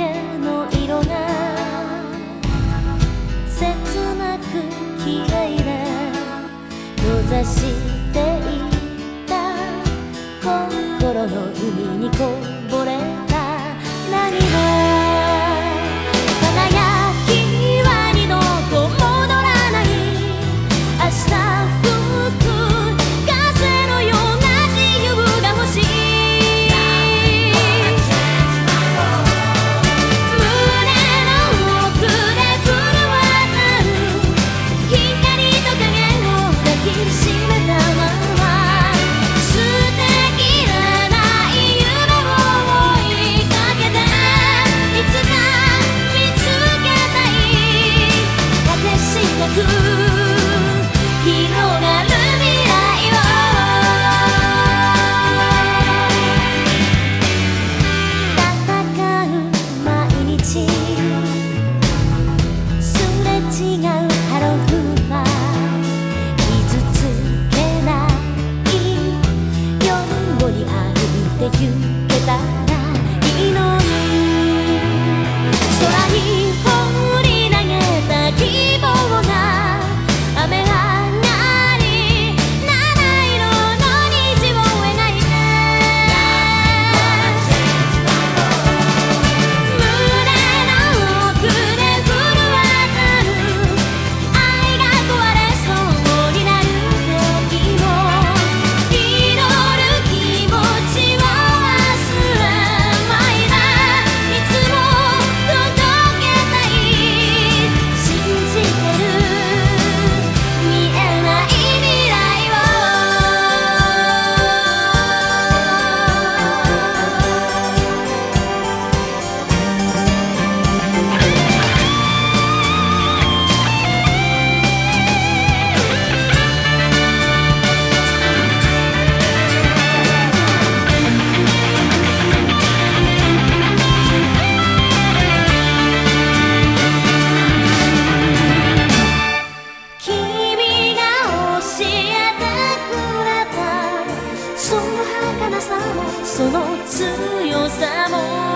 けの色が切なく綺いな野ざしその強さも